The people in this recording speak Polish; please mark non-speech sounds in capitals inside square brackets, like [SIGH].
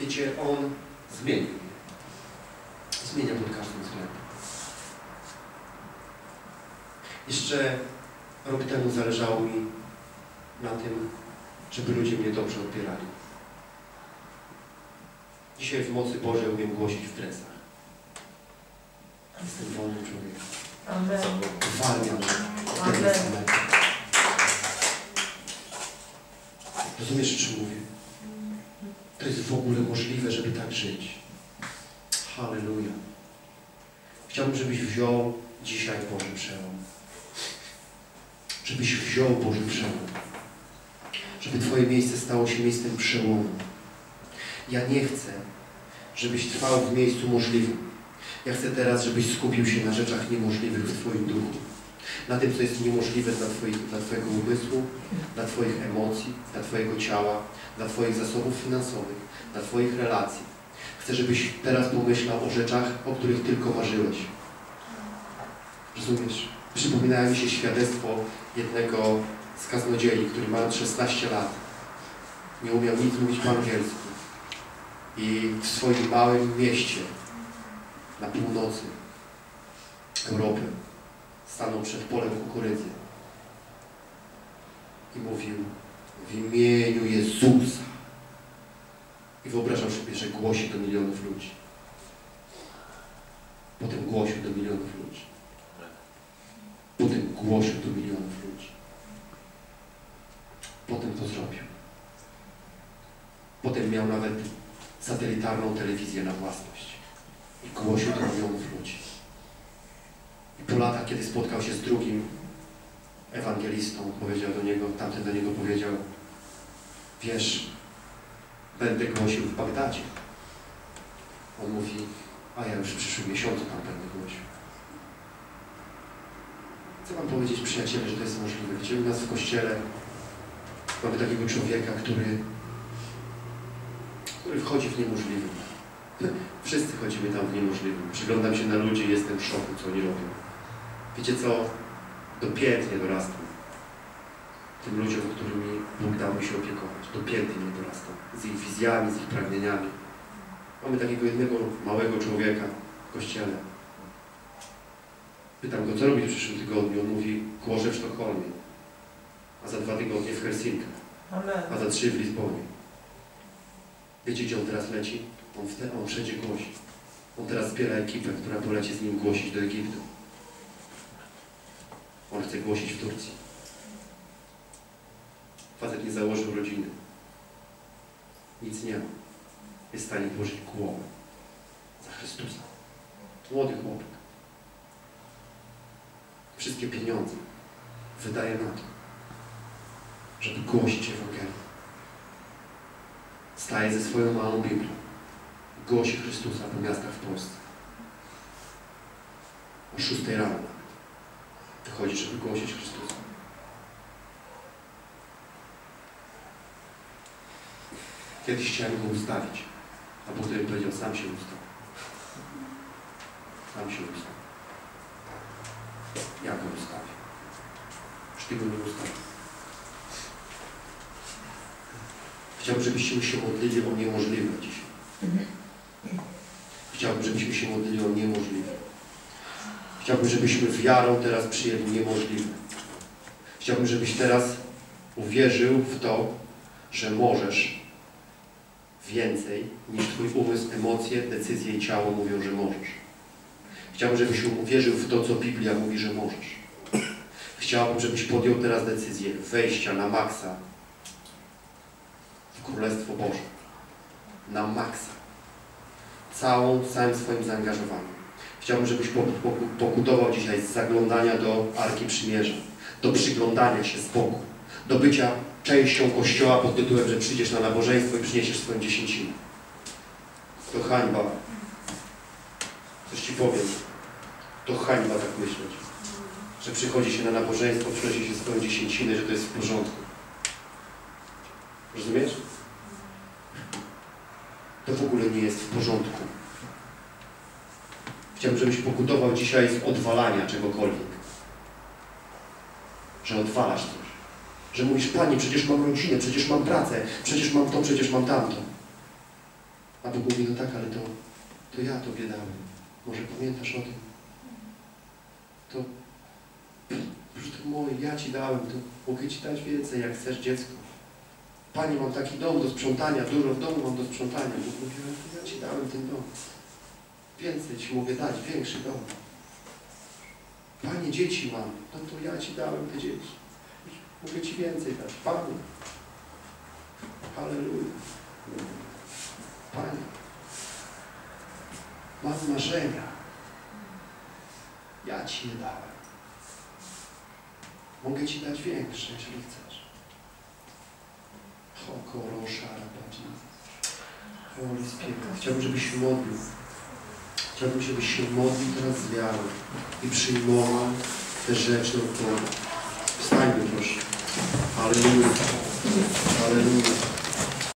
Wiecie, On zmienił mnie. Zmienia pod każdym względem. Jeszcze rok temu zależało mi na tym, żeby ludzie mnie dobrze odbierali. Dzisiaj w mocy Bożej umiem głosić w dresach. Jestem wolnym człowiekiem. Amen. Uwalniam od tego Amen. samego. Rozumiesz, o czym mówię? W ogóle możliwe, żeby tak żyć. Halleluja. Chciałbym, żebyś wziął dzisiaj Boży przełom. Żebyś wziął Boży przełom. Żeby Twoje miejsce stało się miejscem przełomu. Ja nie chcę, żebyś trwał w miejscu możliwym. Ja chcę teraz, żebyś skupił się na rzeczach niemożliwych w Twoim duchu. Na tym, co jest niemożliwe dla, twoich, dla Twojego umysłu, dla Twoich emocji, dla Twojego ciała, dla Twoich zasobów finansowych, dla Twoich relacji. Chcę, żebyś teraz pomyślał o rzeczach, o których tylko marzyłeś. Rozumiesz? Przypominało mi się świadectwo jednego z kaznodziei, który mając 16 lat nie umiał nic mówić po angielsku i w swoim małym mieście na północy Europy stanął przed polem kukurydzy i mówił w imieniu Jezusa i wyobrażał sobie, że głosi do milionów ludzi. Potem głosił do milionów ludzi. Potem głosił do milionów ludzi. Potem to zrobił. Potem miał nawet satelitarną telewizję na własność i głosił do milionów ludzi. Po latach, kiedy spotkał się z drugim ewangelistą, powiedział do niego, tamten do niego powiedział, wiesz, będę głosił w Bagdadzie. On mówi, a ja już w przyszłym miesiącu tam będę głosił. Chcę Wam powiedzieć, przyjaciele, że to jest możliwe. U nas w Kościele mamy takiego człowieka, który, który wchodzi w niemożliwym. [LAUGHS] Wszyscy chodzimy tam w niemożliwym. Przyglądam się na ludzi i jestem w szoku, co oni robią. Wiecie co? Dopiętnie dorastam. Tym ludziom, którymi Bóg dał mi się opiekować. Dopiętnie dorastam. Z ich wizjami, z ich pragnieniami. Mamy takiego jednego małego człowieka w kościele. Pytam go, co robi w przyszłym tygodniu? On mówi, głoszę w Sztokholmie. A za dwa tygodnie w Helsinkach. A za trzy w Lizbonie. Wiecie, gdzie on teraz leci? On, wtedy, on wszędzie głosi. On teraz zbiera ekipę, która poleci z nim głosić do Egiptu. On chce głosić w Turcji. Facet nie założył rodziny. Nic nie ma. Jest w stanie włożyć głowę za Chrystusa. Młody chłopak. Wszystkie pieniądze wydaje na to, żeby głosić Ewangelię. Staje ze swoją małą Biblią. Głosi Chrystusa po miastach w Polsce. O 6 rano wychodzi, żeby głosić Chrystusa. Kiedyś chciałem go ustawić, a wtedy powiedział, sam się ustaw. Sam się ustaw. Ja go ustawię. Już ty go nie ustawię. Chciałbym, żebyśmy się modlili o niemożliwe dzisiaj. Chciałbym, żebyśmy się modlili o niemożliwe. Chciałbym, żebyśmy wiarą teraz przyjęli niemożliwe. Chciałbym, żebyś teraz uwierzył w to, że możesz więcej niż Twój umysł, emocje, decyzje i ciało mówią, że możesz. Chciałbym, żebyś uwierzył w to, co Biblia mówi, że możesz. Chciałbym, żebyś podjął teraz decyzję wejścia na maksa w Królestwo Boże. Na maksa. Całą, całym swoim zaangażowaniem. Chciałbym, żebyś poku- poku- pokutował dzisiaj z zaglądania do Arki Przymierza, do przyglądania się z boku, do bycia częścią Kościoła pod tytułem, że przyjdziesz na nabożeństwo i przyniesiesz swoją dziesięcinę. To hańba. Coś Ci powiem. To hańba tak myśleć. Że przychodzi się na nabożeństwo, przynosi się swoją dziesięcinę, że to jest w porządku. Rozumiesz? To w ogóle nie jest w porządku. Chciałbym, żebyś pokutował dzisiaj z odwalania czegokolwiek. Że odwalasz coś. Że mówisz, Panie, przecież mam rodzinę, przecież mam pracę, przecież mam to, przecież mam tamto. A Bóg mówi, no tak, ale to, to ja Tobie dałem. Może pamiętasz o tym? To, to moje, ja Ci dałem, to mogę Ci dać więcej, jak chcesz dziecko. Panie, mam taki dom do sprzątania, dużo w domu mam do sprzątania. Bóg mówi, ja Ci dałem ten dom. Więcej Ci mogę dać, większy dom. Panie, dzieci mam, no to ja Ci dałem te dzieci. Mogę Ci więcej dać. Panie. Halleluja. Panie. Mam marzenia. Ja Ci je dałem. Mogę Ci dać większe, jeśli chcesz. Hokoro, szara, Holy Spirit. Chciałbym, żebyś się modlił. Chciałbym, żebyś się modlił teraz z wiarą i przyjmował te rzeczy od Boga. Wstańmy proszę. Halleluja. Halleluja.